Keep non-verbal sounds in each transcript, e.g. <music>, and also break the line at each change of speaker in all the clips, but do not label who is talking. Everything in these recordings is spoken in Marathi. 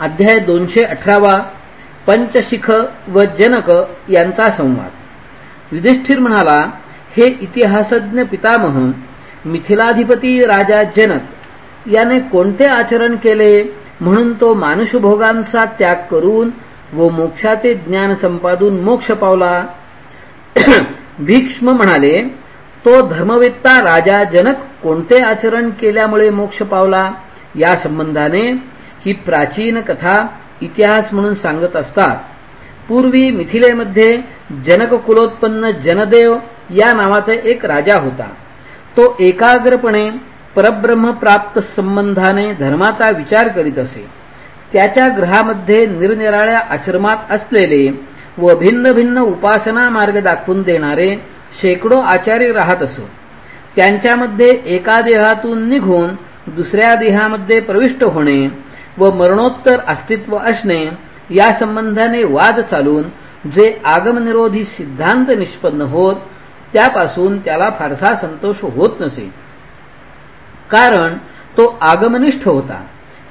अध्याय दोनशे अठरावा पंचशिख व जनक यांचा संवाद. युधिष्ठिर म्हणाला हे इतिहासज्ञ पितामह मिथिलाधिपती राजा जनक याने कोणते आचरण केले म्हणून तो मानुषभोगांचा त्याग करून व मोक्षाचे ज्ञान संपादून मोक्ष पावला? <clears throat> भीक्ष्म म्हणाले तो धर्मवेत्ता राजा जनक कोणते आचरण केल्यामुळे मोक्ष पावला? या संबंधाने ही प्राचीन कथा इतिहास म्हणून सांगत असतात. पूर्वी मिथिलेमध्ये जनक कुलोत्पन्न जनदेव या नावाचा एक राजा होता. तो एकाग्रपणे परब्रह्म प्राप्त संबंधाने धर्माचा विचार करीत असे. त्याच्या ग्रहामध्ये निरनिराळ्या आश्रमात असलेले व भिन्न भिन्न उपासना मार्ग दाखवून देणारे शेकडो आचार्य राहत असो. त्यांच्यामध्ये एका देहातून निघून दुसऱ्या देहामध्ये प्रविष्ट होणे व मरणोत्तर अस्तित्व असणे या संबंधाने वाद चालून जे आगमनिरोधी सिद्धांत निष्पन्न होत त्यापासून त्याला फारसा संतोष होत नसे. कारण तो आगमनिष्ठ होता.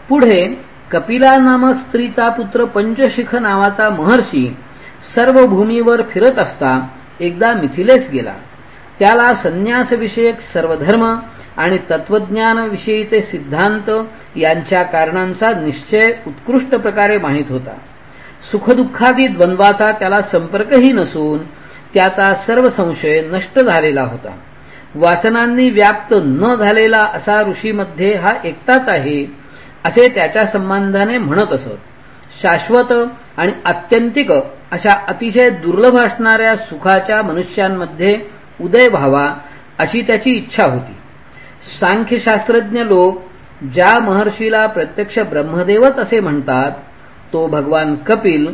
पुढे कपिला नामक स्त्रीचा पुत्र पंचशिख नावाचा महर्षी सर्व भूमीवर फिरत असता एकदा मिथिलेस गेला. त्याला संन्यासविषयक सर्व धर्म आणि तत्वज्ञानाविषयीचे सिद्धांत यांच्या कारणांचा निश्चय उत्कृष्ट प्रकारे माहीत होता. सुखदुःखादी द्वंद्वाचा त्याला संपर्कही नसून त्याचा सर्व संशय नष्ट झालेला होता. वासनांनी व्याप्त न झालेला असा ऋषीमध्ये हा एकटाच आहे असे त्याच्या संबंधाने म्हणत असत. शाश्वत आणि आत्यंतिक अशा अतिशय दुर्लभ असणाऱ्या सुखाच्या मनुष्यांमध्ये उदय व्हावा अशी त्याची इच्छा होती. सांख्यशास्त्रज्ञ लोक ज्या महर्षीला प्रत्यक्ष ब्रह्मदेवच असे म्हणतात तो भगवान कपिल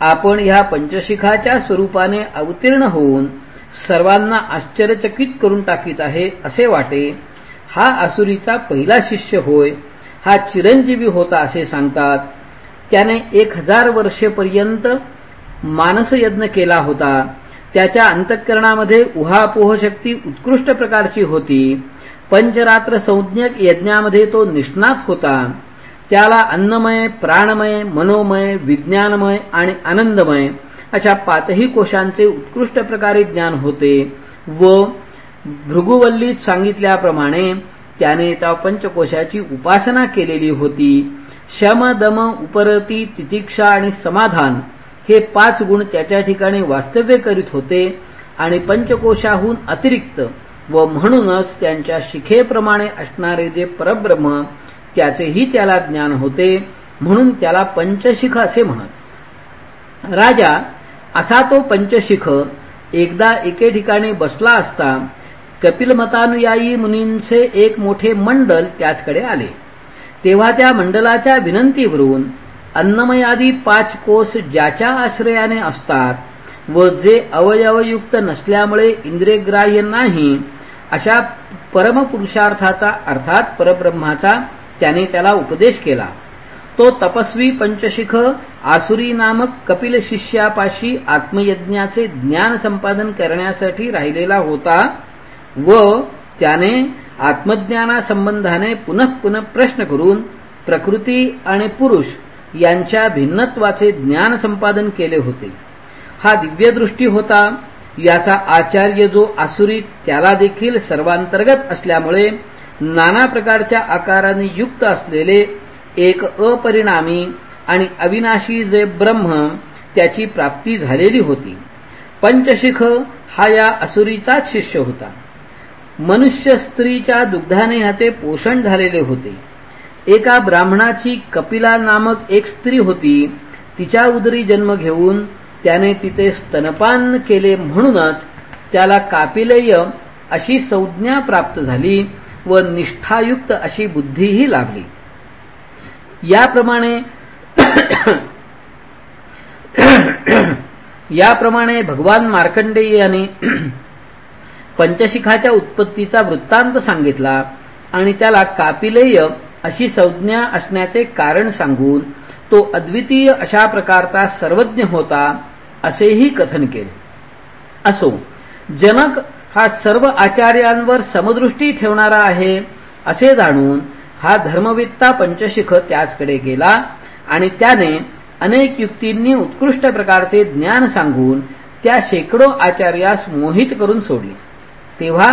आपण ह्या पंचशिखाच्या स्वरूपाने अवतीर्ण होऊन सर्वांना आश्चर्यचकित करून टाकीत आहे असे वाटे हा असुरीचा पहिला शिष्य होय हा चिरंजीवी होता असे सांगतात. त्याने एक हजार वर्षेपर्यंत मानसयज्ञ केला होता. त्याच्या अंतःकरणामध्ये उहापोह शक्ती उत्कृष्ट प्रकारची होती. पंचरात्र संज्ञक यज्ञामध्ये तो निष्णात होता. त्याला अन्नमय प्राणमय मनोमय विज्ञानमय आणि आनंदमय अशा पाचही कोशांचे उत्कृष्ट प्रकारे ज्ञान होते व भृगुवल्लीत सांगितल्याप्रमाणे त्याने त्या पंचकोशाची उपासना केलेली होती. शम दम उपरती तितिक्षा आणि समाधान हे पाच गुण त्याच्या ठिकाणी वास्तव्य करीत होते आणि पंचकोशाहून अतिरिक्त व म्हणूनच त्यांच्या शिखेप्रमाणे असणारे जे परब्रह्म त्याचेही त्याला ज्ञान होते म्हणून त्याला पंचशिख असे म्हणत. राजा असा तो पंचशिख एकदा एके ठिकाणी बसला असता कपिलमतानुयायी मुनींचे एक मोठे मंडल त्याचकडे आले. तेव्हा त्या मंडलाच्या विनंतीवरून अन्नमयादी पाच कोस ज्याच्या आश्रयाने असतात व जे अवयवयुक्त नसल्यामुळे इंद्रियग्राह्य नाही अशा परमपुरुषार्थाचा अर्थात परब्रह्माचा त्याने त्याला उपदेश केला. तो तपस्वी पंचशिख आसुरी नामक कपिल शिष्यापाशी आत्मयज्ञाचे ज्ञान संपादन करण्यासाठी राहिलेला होता व त्याने आत्मज्ञानासंबंधाने पुनः पुनः प्रश्न करून प्रकृती आणि पुरुष यांच्या भिन्नत्वाचे ज्ञान संपादन केले होते. हा दिव्यदृष्टी होता याचा आचार्य जो आसुरी त्याला देखील सर्वांतर्गत असल्यामुळे नाना प्रकारच्या आकाराने युक्त असलेले एक अपरिणामी आणि अविनाशी जे ब्रह्म त्याची प्राप्ती झालेली होती. पंचशिख हा या असुरीचाच शिष्य होता. मनुष्य स्त्रीच्या दुग्धाने ह्याचे पोषण झालेले होते. एका ब्राह्मणाची कपिला नामक एक स्त्री होती तिच्या उदरी जन्म घेऊन त्याने तिचे स्तनपान केले म्हणूनच त्याला कापिलेय अशी संज्ञा प्राप्त झाली व निष्ठायुक्त अशी बुद्धीही लागली. याप्रमाणे <coughs> याप्रमाणे भगवान मार्कंडेय यांनी <coughs> पंचशिखाच्या उत्पत्तीचा वृत्तांत सांगितला आणि त्याला कापिलेय अशी संज्ञा असण्याचे कारण सांगून तो अद्वितीय अशा प्रकारचा सर्वज्ञ होता असेही कथन केले. असो जनक हा सर्व आचार्यांवर समदृष्टी ठेवणारा आहे असे जाणून हा धर्मवित्ता पंचशिख त्याचकडे गेला आणि त्याने अनेक युक्तींनी उत्कृष्ट प्रकारचे ज्ञान सांगून त्या शेकडो आचार्यास मोहित करून सोडले. तेव्हा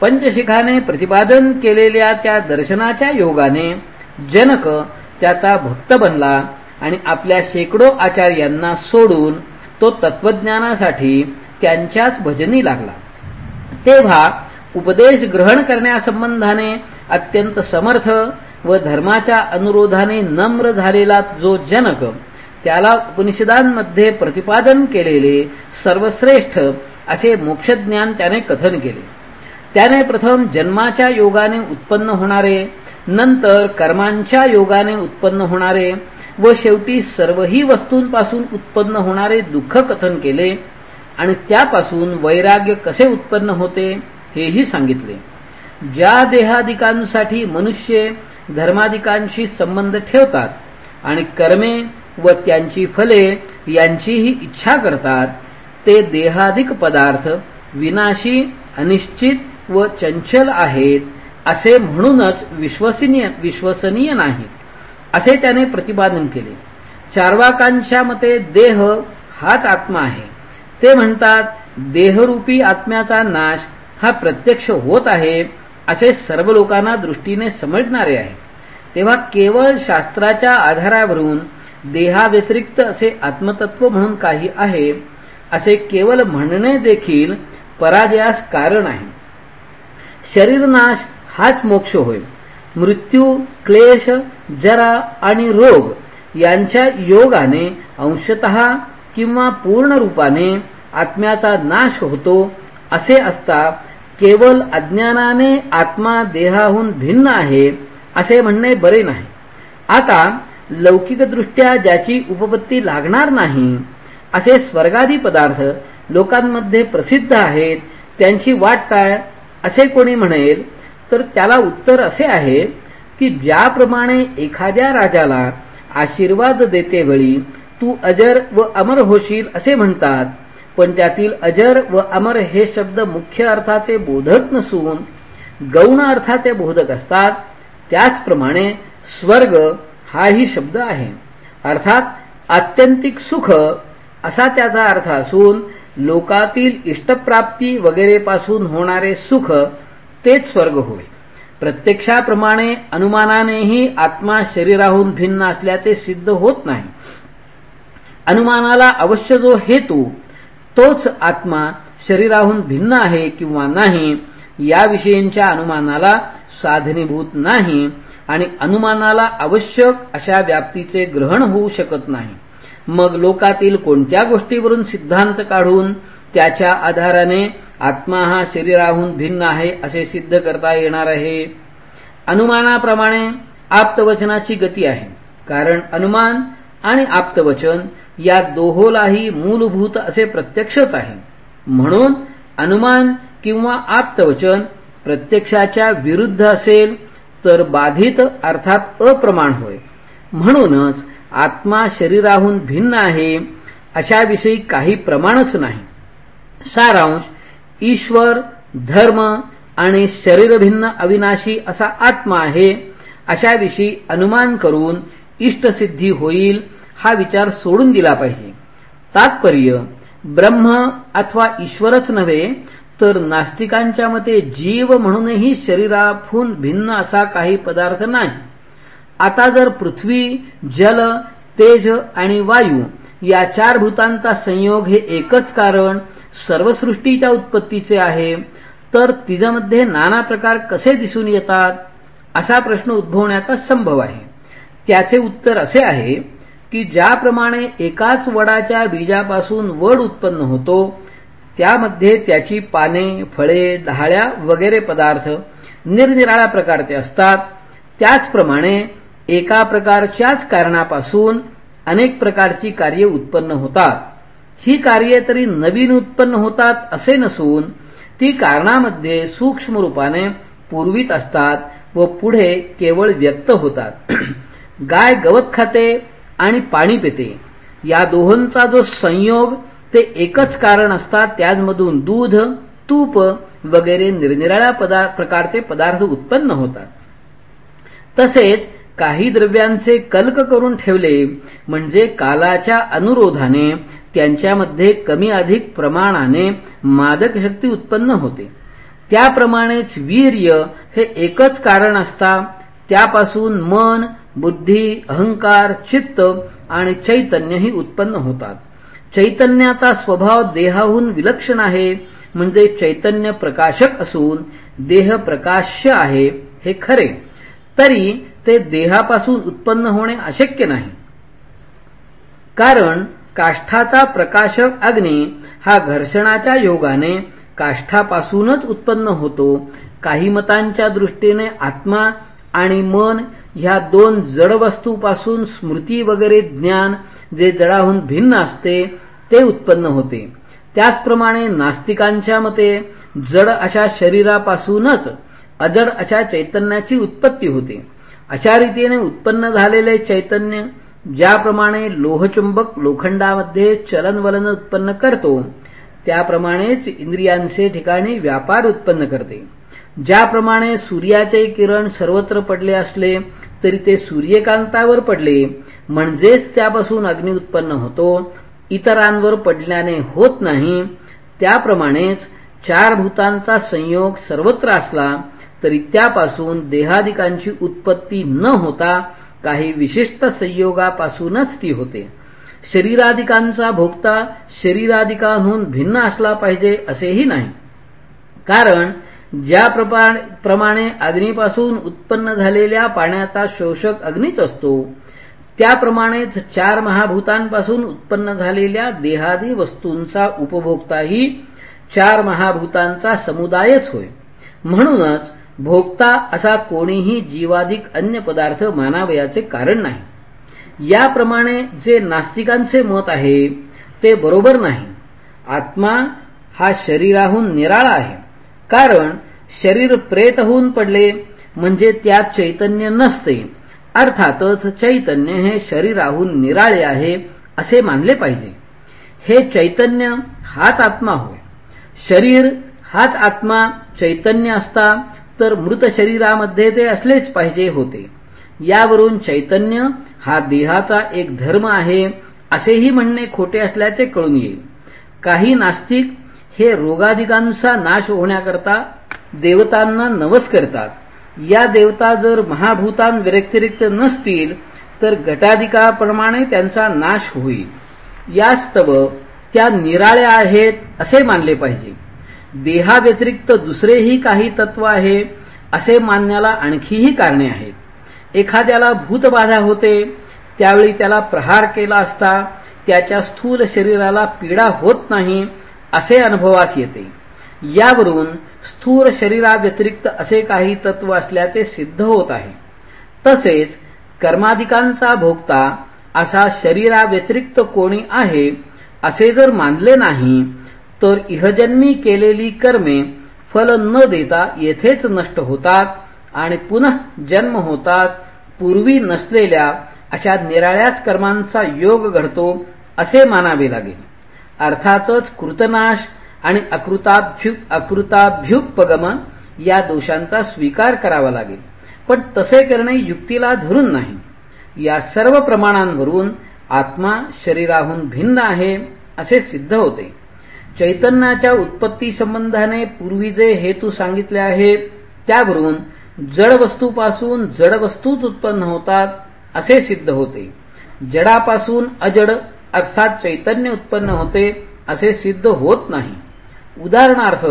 पंचशिखाने प्रतिपादन केलेल्या त्या दर्शनाच्या योगाने जनक त्याचा भक्त बनला आणि आपल्या शेकडो आचार्यांना सोडून तो तत्वज्ञानासाठी त्यांच्याच भजनी लागला. तेव्हा उपदेश ग्रहण करण्यासंबंधाने अत्यंत समर्थ व धर्माच्या अनुरोधाने नम्र झालेला जो जनक त्याला उपनिषदांमध्ये प्रतिपादन केलेले सर्वश्रेष्ठ असे मोक्षज्ञान त्याने कथन केले. त्याने प्रथम जन्माच्या योगाने उत्पन्न होणारे नंतर कर्मांच्या योगाने उत्पन्न होणारे व शेवटी सर्वही वस्तूंपासून उत्पन्न होणारे दुःख कथन केले आणि त्यापासून वैराग्य कसे उत्पन्न होते हेही सांगितले. ज्या देहादिकांसाठी मनुष्य धर्मादिकांशी संबंध ठेवतात आणि कर्मे व त्यांची फले यांचीही इच्छा करतात ते देहाधिक पदार्थ विनाशी अनिश्चित व चंचल आहेत असे म्हणूनच विश्वसनीय विश्वसनीय नाही असे त्याने प्रतिपादन केले. चारवाकांच्या मते देह हाच आत्मा आहे. ते म्हणतात देहरूपी आत्म्याचा नाश हा प्रत्यक्ष होत आहे असे सर्व लोकांना दृष्टीने समजणारे आहे. तेव्हा केवळ शास्त्राच्या आधारावरून देहाव्यतिरिक्त असे आत्मतत्व म्हणून काही आहे असे केवळ म्हणणे देखील पराजयास कारण आहे. शरीरनाश हाच मोक्ष होय. मृत्यू क्लेश जरा आणि रोग यांच्या योगाने अंशत किंवा पूर्ण रूपाने आत्म्याचा नाश होतो असे असता केवळ अज्ञानाने आत्मा देहाहून भिन्न आहे असे म्हणणे बरे नाही. आता लौकिकदृष्ट्या ज्याची उपपत्ती लागणार नाही असे स्वर्गादी पदार्थ लोकांमध्ये प्रसिद्ध आहेत त्यांची वाट काय असे कोणी म्हणेल तर त्याला उत्तर असे आहे की ज्याप्रमाणे एखाद्या राजाला आशीर्वाद देते वेळी तू अजर व अमर होशील असे म्हणतात पण त्यातील अजर व अमर हे शब्द मुख्य अर्थाचे बोधक नसून गौण अर्थाचे बोधक असतात. त्याचप्रमाणे स्वर्ग हाही शब्द आहे. अर्थात आत्यंतिक सुख असा त्याचा अर्थ असून लोकातील इष्टप्राप्ती वगैरेपासून होणारे सुख तेच स्वर्ग होय. प्रत्यक्षाप्रमाणे अनुमानानेही आत्मा शरीराहून भिन्न असल्याचे सिद्ध होत नाही. अनुमानाला अवश्य जो हेतू तोच आत्मा शरीराहून भिन्न आहे किंवा नाही याविषयींच्या अनुमानाला साधनीभूत नाही आणि अनुमानाला आवश्यक अशा व्याप्तीचे ग्रहण होऊ शकत नाही. मग लोकातील कोणत्या गोष्टीवरून सिद्धांत काढून त्याच्या आधाराने आत्मा हा शरीराहून भिन्न आहे असे सिद्ध करता येणार आहे. अनुमानाप्रमाणे आप्तवचनाची गती आहे. कारण अनुमान आणि आप्तवचन या दोहोलाही मूलभूत असे प्रत्यक्षच आहे. म्हणून अनुमान किंवा आप्तवचन प्रत्यक्षाच्या विरुद्ध असेल तर बाधित अर्थात अप्रमाण होय. म्हणूनच आत्मा शरीराहून भिन्न आहे अशाविषयी काही प्रमाणच नाही. सारांश ईश्वर धर्म आणि शरीरभिन्न अविनाशी असा आत्मा आहे अशाविषयी अनुमान करून इष्टसिद्धी होईल हा विचार सोडून दिला पाहिजे. तात्पर्य ब्रह्म अथवा ईश्वरच नव्हे तर नास्तिकांच्या मते जीव म्हणूनही शरीराफून भिन्न असा काही पदार्थ नाही. आता जर पृथ्वी जल तेज आणि वायू या चार भूतांचा संयोग हे एकच कारण सर्व सृष्टीच्या उत्पत्तीचे आहे. तर तिच्यामध्ये नाना प्रकार कसे दिसून येतात? असा प्रश्न उद्भवण्याचा संभव आहे. त्याचे उत्तर असे आहे की ज्याप्रमाणे एकाच वडाच्या बीजापासून वड उत्पन्न होतो त्यामध्ये त्याची पाने फळे डहाळ्या वगैरे पदार्थ निरनिराळ्या प्रकारचे असतात. त्याचप्रमाणे एका प्रकारच्याच कारणापासून अनेक प्रकारची कार्ये उत्पन्न होतात. ही कार्ये तरी नवीन उत्पन्न होतात असे नसून ती कारणामध्ये सूक्ष्म रूपाने पूर्वीत असतात व पुढे केवळ व्यक्त होतात. <clears throat> गाय गवत खाते आणि पाणी पिते. या दोहोंचा जो संयोग ते एकच कारण असतात त्याचमधून दूध तूप वगैरे निरनिराळ्या प्रकारचे पदार्थ उत्पन्न होतात. तसेच काही द्रव्यांचे कल्क करून ठेवले म्हणजे कालाच्या अनुरोधाने त्यांच्यामध्ये कमी अधिक प्रमाणाने मादक शक्ती उत्पन्न होते. त्याप्रमाणेच वीर्य हे एकच कारण असता त्यापासून मन बुद्धी अहंकार चित्त आणि चैतन्यही उत्पन्न होतात. चैतन्याचा स्वभाव देहाहून विलक्षण आहे म्हणजे चैतन्य प्रकाशक असून देह प्रकाश्य आहे हे खरे. तरी ते देहापासून उत्पन्न होणे अशक्य नाही. कारण काष्ठाचा प्रकाशक अग्नी हा घर्षणाच्या योगाने काष्ठापासूनच उत्पन्न होतो. काही मतांच्या दृष्टीने आत्मा आणि मन ह्या दोन जड वस्तूपासून स्मृती वगैरे ज्ञान जे जडाहून भिन्न असते ते उत्पन्न होते. त्याचप्रमाणे नास्तिकांच्या मते जड अशा शरीरापासूनच अजड अशा चैतन्याची उत्पत्ती होते. अशा रीतीने उत्पन्न झालेले चैतन्य ज्याप्रमाणे लोहचुंबक लोखंडामध्ये चलनवलन उत्पन्न करतो त्याप्रमाणेच इंद्रियांचे ठिकाणी व्यापार उत्पन्न करते. ज्याप्रमाणे सूर्याचे किरण सर्वत्र पडले असले तरी ते सूर्यकांतावर पडले म्हणजेच त्यापासून अग्नी उत्पन्न होतो इतरांवर पडल्याने होत नाही त्याप्रमाणेच चार भूतांचा संयोग सर्वत्र असला तरी त्यापासून देहादिकांची उत्पत्ती न होता काही विशिष्ट संयोगापासूनच ती होते. शरीराधिकांचा भोगता शरीराधिकांहून भिन्न असला पाहिजे असेही नाही. कारण ज्या प्रमाणे अग्नीपासून उत्पन्न झालेल्या पाण्याचा शोषक अग्नीच असतो त्याप्रमाणेच चार महाभूतांपासून उत्पन्न झालेल्या देहादी वस्तूंचा उपभोक्ताही चार महाभूतांचा समुदायच होय. म्हणूनच भोगता असा कोणीही जीवाधिक अन्य पदार्थ मानावयाचे कारण नाही. याप्रमाणे जे नास्तिकांचे मत आहे ते बरोबर नाही. आत्मा हा शरीराहून निराळा आहे. कारण शरीर प्रेत होऊन पडले म्हणजे त्यात चैतन्य नसते. अर्थातच चैतन्य हे शरीराहून निराळे आहे असे मानले पाहिजे. हे चैतन्य हाच आत्मा होय. शरीर हाच आत्मा चैतन्य असता तर मृत शरीरामध्ये ते असलेच पाहिजे होते. यावरून चैतन्य हा देहाचा एक धर्म आहे असेही म्हणणे खोटे असल्याचे कळून येईल. काही नास्तिक हे रोगाधिकांचा नाश होण्याकरता देवतांना नवस करतात. या देवता जर महाभूतांव्यतिरिक्त नसतील तर गटाधिकाप्रमाणे त्यांचा नाश होईल. यास्तव त्या निराळ्या आहेत असे मानले पाहिजे. देहाव्यतिरिक्त दुसरेही काही तत्व आहे असे मानण्याला आणखीही कारणे आहेत. एखाद्याला भूतबाधा होते त्यावेळी त्याला प्रहार केला असता त्याच्या स्थूल शरीराला पीडा होत नाही असे अनुभवास येते. यावरून स्थूल शरीराव्यतिरिक्त असे काही तत्व असल्याचे सिद्ध होत आहे. तसेच कर्माधिकांचा भोगता असा शरीराव्यतिरिक्त कोणी आहे असे जर मानले नाही तर इहजन्मी केलेली कर्मे फल न देता येथेच नष्ट होतात आणि पुनः जन्म होताच पूर्वी नसलेल्या अशा निराळ्याच कर्मांचा योग घडतो असे मानावे लागेल. अर्थातच कृतनाश आणि अकृताभ्यु अकृताभ्युपगम या दोषांचा स्वीकार करावा लागेल. पण तसे करणे युक्तीला धरून नाही. या सर्व प्रमाणांवरून आत्मा शरीराहून भिन्न आहे असे सिद्ध होते. चैतन्याच्या उत्पत्ती संबंधाने पूर्वी जे हेतू सांगितले आहेत त्यावरून जड वस्तूपासून जड वस्तूच उत्पन्न होतात असे सिद्ध होते. जडापासून अजड अर्थात चैतन्य उत्पन्न होते असे सिद्ध होत नाही. उदाहरणार्थ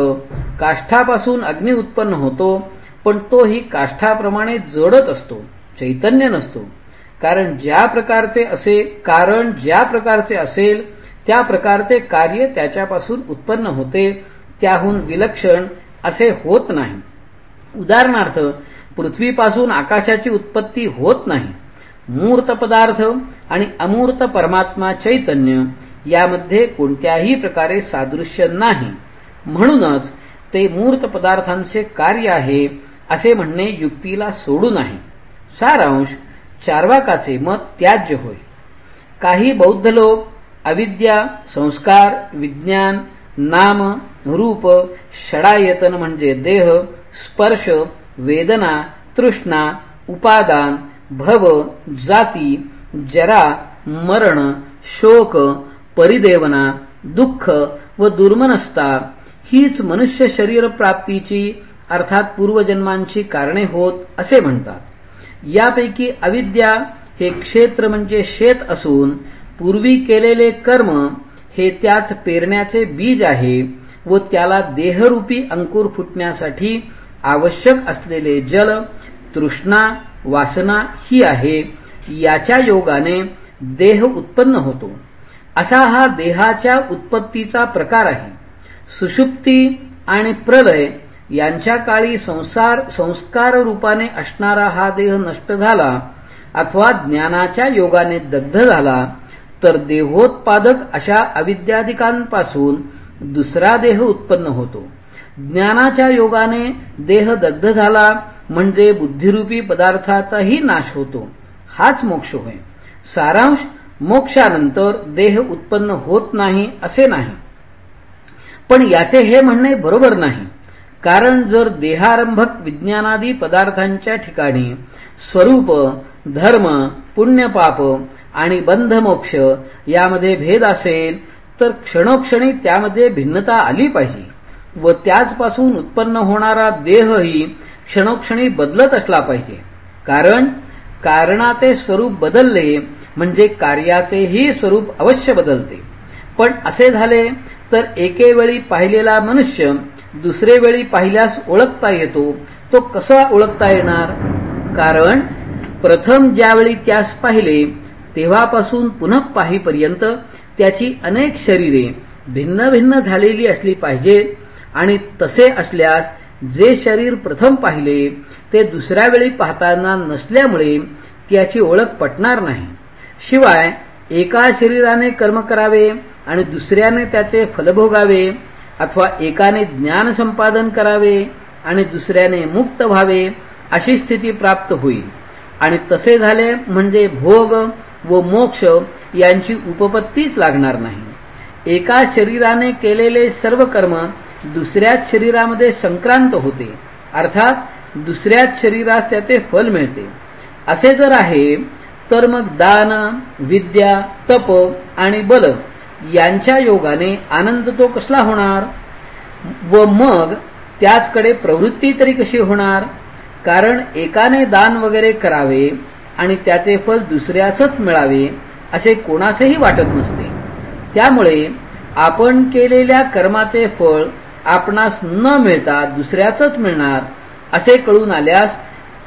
काष्ठापासून अग्नी उत्पन्न होतो पण तोही काष्ठाप्रमाणे जडच असतो चैतन्य नसतो. कारण ज्या प्रकारचे असे कारण ज्या प्रकारचे असेल त्या प्रकारचे कार्य त्याच्यापासून उत्पन्न होते त्याहून विलक्षण असे होत नाही. उदाहरणार्थ पृथ्वीपासून आकाशाची उत्पत्ती होत नाही. मूर्त पदार्थ आणि अमूर्त परमात्मा चैतन्य यामध्ये कोणत्याही प्रकारे सादृश्य नाही. म्हणूनच ते मूर्त पदार्थांचे कार्य आहे असे म्हणणे युक्तीला सोडू नाही. सारांश चारवाकाचे मत त्याज्य होय. काही बौद्ध लोक अविद्या संस्कार विज्ञान नाम रूप षडायतन म्हणजे देह स्पर्श वेदना तृष्णा उपादान भव जाती जरा मरण शोक परिदेवना दुःख व दुर्मनस्ता. हीच मनुष्य शरीर प्राप्तीची अर्थात पूर्वजन्मांची कारणे होत असे म्हणतात. यापैकी अविद्या हे क्षेत्र म्हणजे शेत असून पूर्वी केलेले कर्म हे त्यात पेरण्याचे बीज आहे व त्याला देहरूपी अंकुर फुटण्यासाठी आवश्यक असलेले जल तृष्णा वासना ही आहे. याच्या योगाने देह उत्पन्न होतो. असा हा देहाच्या उत्पत्तीचा प्रकार आहे. सुषुप्ती आणि प्रलय यांच्या काळी संसार संस्कार रूपाने असणारा हा देह नष्ट झाला अथवा ज्ञानाच्या योगाने दग्ध झाला तर देहोत्पादक अशा अविद्याधिकांपासून दुसरा देह उत्पन्न होतो. ज्ञानाच्या योगाने देह दग्ध झाला म्हणजे बुद्धिरूपी पदार्थाचाही नाश होतो. हाच मोक्ष होय. सारांश मोक्षानंतर देह उत्पन्न होत नाही असे नाही. पण याचे हे म्हणणे बरोबर नाही. कारण जर देहारंभक विज्ञानादी पदार्थांच्या ठिकाणी स्वरूप धर्म पुण्यपाप आणि बंधमोक्ष यामध्ये भेद असेल तर क्षणोक्षणी त्यामध्ये भिन्नता आली पाहिजे व त्याचपासून उत्पन्न होणारा देहही क्षणोक्षणी बदलत असला पाहिजे. कारण कारणाचे स्वरूप बदलले म्हणजे कार्याचेही स्वरूप अवश्य बदलते. पण असे झाले तर एके वेळी पाहिलेला मनुष्य दुसरे वेळी पाहिल्यास ओळखता येतो तो कसा ओळखता येणार? कारण प्रथम ज्यावेळी त्यास पाहिले तेव्हापासून पुन्हा पाहीपर्यंत त्याची अनेक शरीरे भिन्न भिन्न झालेली असली पाहिजेत आणि तसे असल्यास जे शरीर प्रथम पाहिले ते दुसऱ्या वेळी पाहताना नसल्यामुळे त्याची ओळख पटणार नाही. शिवाय एका शरीराने कर्म करावे आणि दुसऱ्याने त्याचे फलभोगावे अथवा एकाने ज्ञान संपादन करावे आणि दुसऱ्याने मुक्त व्हावे अशी स्थिती प्राप्त होईल. आणि तसे झाले म्हणजे भोग व मोक्ष यांची उपपत्तीच लागणार नाही. एका शरीराने केलेले सर्व कर्म दुसऱ्याच शरीरामध्ये संक्रांत होते. अर्थात दुसऱ्याच शरीरास त्याचे फल मिळते. असे जर आहे तर मग दान विद्या तप आणि बल यांच्या योगाने आनंद तो कसला होणार? व मग त्याचकडे प्रवृत्ती तरी कशी होणार? कारण एकाने दान वगैरे करावे आणि त्याचे फल दुसऱ्याचच मिळावे असे कोणासही वाटत नसते. त्यामुळे आपण केलेल्या कर्माचे फळ आपणास न मिळता दुसऱ्याचच मिळणार असे कळून आल्यास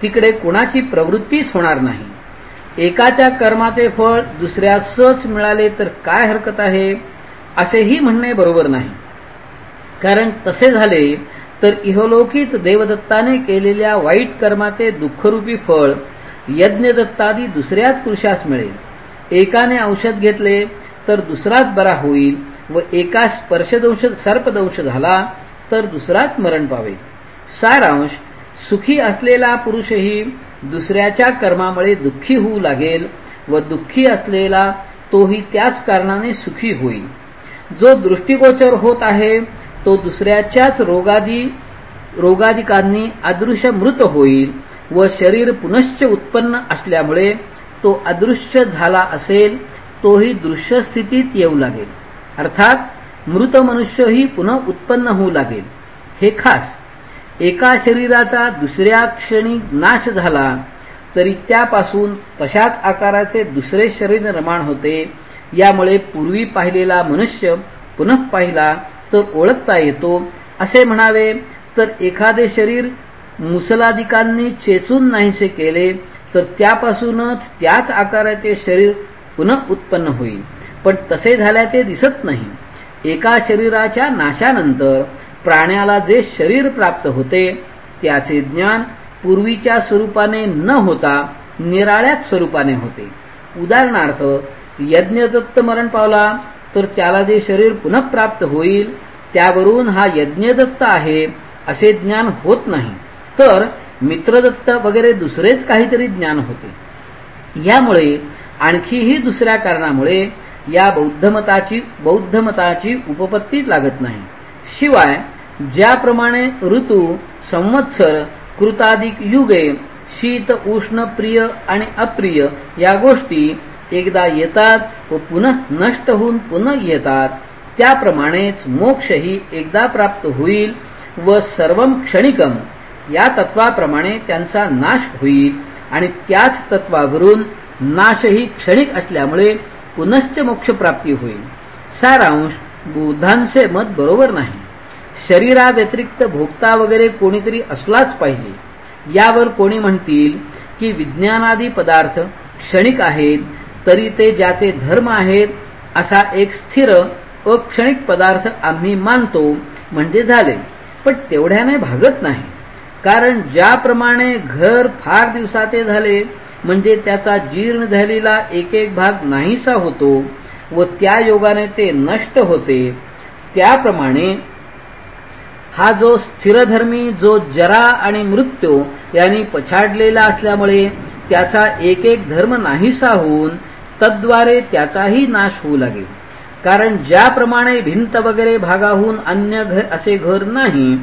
तिकडे कुणाची प्रवृत्तीच होणार नाही. एकाच्या कर्माचे फळ दुसऱ्याच मिळाले तर काय हरकत आहे? असेही म्हणणे बरोबर नाही. कारण तसे झाले तर इहलोकीच देवदत्ताने केलेल्या वाईट कर्माचे दुःखरूपी फळ यज्ञदत्तादी दुसऱ्याच पुरुषास मिळेल. एकाने औषध घेतले तर दुसराच बरा होईल व एका स्पर्शदंश सर्पदंश झाला तर दुसराच मरण पावेल सारांश सुखी असलेला पुरुषही दुसऱ्याच्या कर्मामुळे दुःखी होऊ लागेल व दुःखी असलेला तोही त्याच कारणाने सुखी होईल. जो दृष्टिगोचर होत आहे तो दुसऱ्याच्याच रोगादी रोगाधिकांनी अदृश्य मृत होईल व शरीर पुनश्च उत्पन्न असल्यामुळे तो अदृश्य झाला असेल तोही दृश्य स्थितीत येऊ लागेल. अर्थात मृत मनुष्यही पुन्हा उत्पन्न होऊ लागेल. हे खास एका शरीराचा दुसऱ्या क्षणी नाश झाला तरी त्यापासून तशाच आकाराचे दुसरे शरीर निर्माण होते यामुळे पूर्वी पाहिलेला मनुष्य पुनः पाहिला तर ओळखता येतो. असे म्हणावे तर एखादे शरीर मुसलादिकांनी चेचून नाहीसे केले तर त्यापासूनच त्याच आकाराचे शरीर पुनः उत्पन्न होईल. पण तसे झाल्याचे दिसत नाही. एका शरीराच्या नाशानंतर प्राण्याला जे शरीर प्राप्त होते त्याचे ज्ञान पूर्वीच्या स्वरूपाने न होता निराळ्याच स्वरूपाने होते. उदाहरणार्थ यज्ञदत्त मरण पावला तर त्याला जे शरीर पुनः प्राप्त होईल त्यावरून हा यज्ञदत्त आहे असे ज्ञान होत नाही. तर मित्रदत्त वगैरे दुसरेच काहीतरी ज्ञान होते. यामुळे आणखीही दुसऱ्या कारणामुळे या बौद्धमताची बौद्धमताची उपपत्तीच लागत नाही. शिवाय ज्याप्रमाणे ऋतू संवत्सर कृताधिक युगे शीत उष्ण प्रिय आणि अप्रिय या गोष्टी एकदा येतात व पुन्हा नष्ट होऊन पुन्हा येतात. त्याप्रमाणेच मोक्षही एकदा प्राप्त होईल व सर्व क्षणिकम. या तत्वाप्रमाणे त्यांचा नाश होईल आणि त्याच तत्वावरून नाशही क्षणिक असल्यामुळे पुनश्च मोक्षप्राप्ती होईल. सारांश बुद्धांचे मत बरोबर नाही. शरीरा व्यतिरिक्त भोगता वगैरे कोणीतरी असलाच पाहिजे. यावर कोणी म्हणतील की विज्ञानादी पदार्थ क्षणिक आहेत तरी ते ज्याचे धर्म आहेत असा एक स्थिर अक्षणिक पदार्थ आम्ही मानतो म्हणजे झाले. पण तेवढ्याने भागत नाही. कारण ज्याप्रमाणे घर फार दिवसाचे झाले म्हणजे त्याचा जीर्ण झालेला एक एक भाग नाहीसा होतो व त्या योगाने ते नष्ट होते त्याप्रमाणे हा जो स्थिरधर्मी जो जरा आणि मृत्यू यांनी पछाडलेला असल्यामुळे त्याचा एक एक धर्म नाहीसा होऊन तद्वारे त्याचाही नाश होऊ लागेल. कारण ज्याप्रमाणे भिंत वगैरे भागाहून अन्य घर असे घर नाही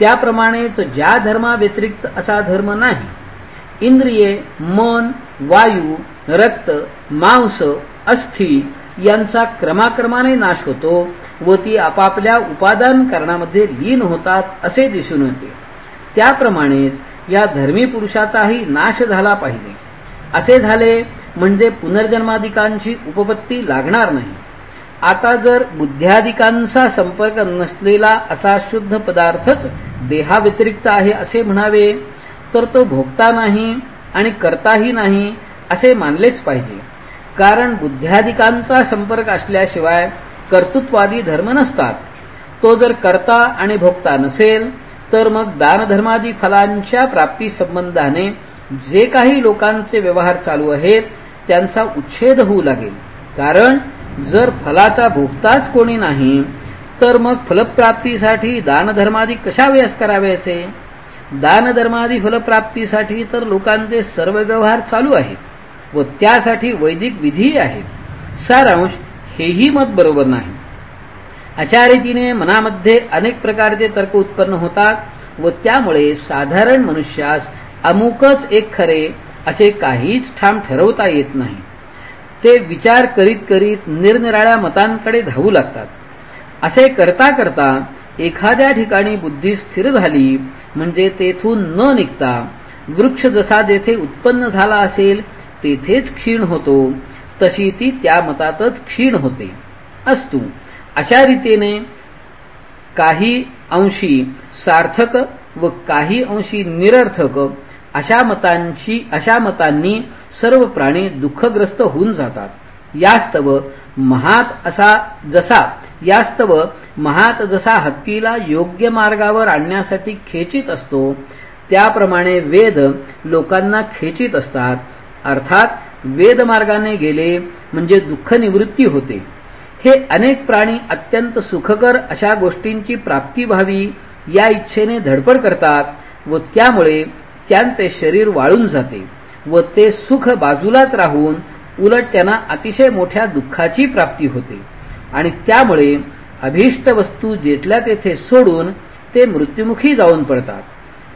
त्याप्रमाणेच ज्या धर्माव्यतिरिक्त असा धर्म नाही. इंद्रिये मन वायू रक्त मांस अस्थि यांचा क्रमाक्रमाने नाश होतो व ती आपापल्या उपादान कारणामध्ये लीन होतात असे दिसून येते. त्याप्रमाणेच या धर्मी पुरुषाचाही नाश झाला पाहिजे. असे झाले म्हणजे पुनर्जन्मादिकांची उपपत्ती लागणार नाही. आता जर बुद्ध्यादिकांचा संपर्क नसलेला असा शुद्ध पदार्थच देहाव्यतिरिक्त आहे असे म्हणावे तर तो भोगता नाही आणि करताही नाही असे मानलेच पाहिजे. कारण बुद्ध्यादिकांचा संपर्क असल्याशिवाय कर्तृत्वादी धर्म नसतात. तो जर करता आणि भोगता नसेल तर मग दानधर्मादी फलांच्या प्राप्ती संबंधाने जे काही लोकांचे व्यवहार चालू आहेत त्यांचा उच्छेद होऊ लागेल. कारण जर फलाचा भोगताच कोणी नाही तर मग फलप्राप्तीसाठी दानधर्मादी कशा करावयाचे कराव्याचे? दानधर्मादी फलप्राप्तीसाठी तर लोकांचे सर्व व्यवहार चालू आहेत व त्यासाठी वैदिक विधी आहेत सारांश हेही मत बरोबर नाही. अशा रीतीने मनामध्ये अनेक प्रकारचे तर्क उत्पन्न होतात व त्यामुळे साधारण मनुष्यास अमुकच एक खरे असे काहीच ठाम ठरवता येत नाही. ते विचार करीत करीत निरनिराळ्या मतांकडे धावू लागतात. असे करता करता एखाद्या ठिकाणी बुद्धी स्थिर झाली म्हणजे तेथून न निघता वृक्ष जसा जेथे उत्पन्न झाला असेल तेथेच क्षीण होतो तशी ती त्या मतातच क्षीण होते. असतू अशा रीतीने काही अंशी सार्थक व काही अंशी निरर्थक अशा मतांची अशा मतांनी सर्व प्राणी दुःखग्रस्त होऊन जातात. यास्तव महात असा जसा यास्तव महात जसा हत्तीला योग्य मार्गावर आणण्यासाठी खेचित असतो त्याप्रमाणे वेद लोकांना खेचित असतात. अर्थात वेद मार्गाने गेले म्हणजे दुःख निवृत्ती होते. हे अनेक प्राणी अत्यंत सुखकर अशा गोष्टींची प्राप्ती व्हावी या इच्छेने धडपड करतात व त्यामुळे त्यांचे शरीर वाळून जाते व ते सुख बाजूलाच राहून उलट त्यांना अतिशय मोठ्या दुःखाची प्राप्ती होते. आणि त्यामुळे अभीष्ट वस्तू जेथल्या तेथे सोडून ते मृत्युमुखी जाऊन पडतात.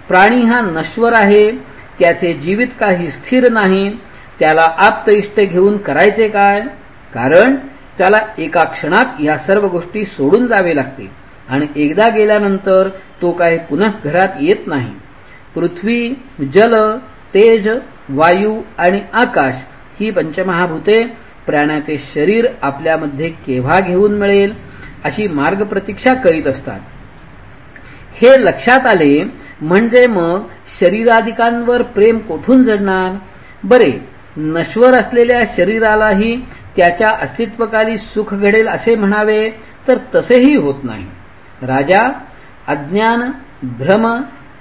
प्राणी हा नश्वर आहे त्याचे जीवित काही स्थिर नाही त्याला आप्त इष्ट घेऊन करायचे काय? कारण त्याला एका क्षणात या सर्व गोष्टी सोडून जावे लागते. आणि एकदा गेल्यानंतर तो काय पुन्हा घरात येत नाही. पृथ्वी जल तेज वायू आणि आकाश ही पंचमहाभूते प्राण्याचे शरीर आपल्यामध्ये केव्हा घेऊन मिळेल अशी मार्ग प्रतीक्षा करीत असतात. हे लक्षात आले म्हणजे मग शरीराधिकांवर प्रेम कोठून जडणार? बरे नश्वर असलेल्या शरीरालाही त्याच्या अस्तित्वकाली सुख घडेल असे म्हणावे तर तसेही होत नाही. राजा अज्ञान भ्रम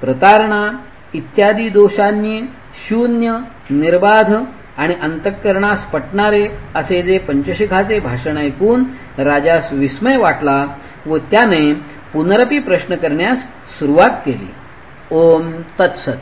प्रतारणा इत्यादी दोषांनी शून्य निर्बाध आणि अंतःकरणास पटणारे असे जे पंचशिखाचे भाषण ऐकून राजास विस्मय वाटला व त्याने पुनरपी प्रश्न करण्यास सुरुवात केली. ओम तत्सत.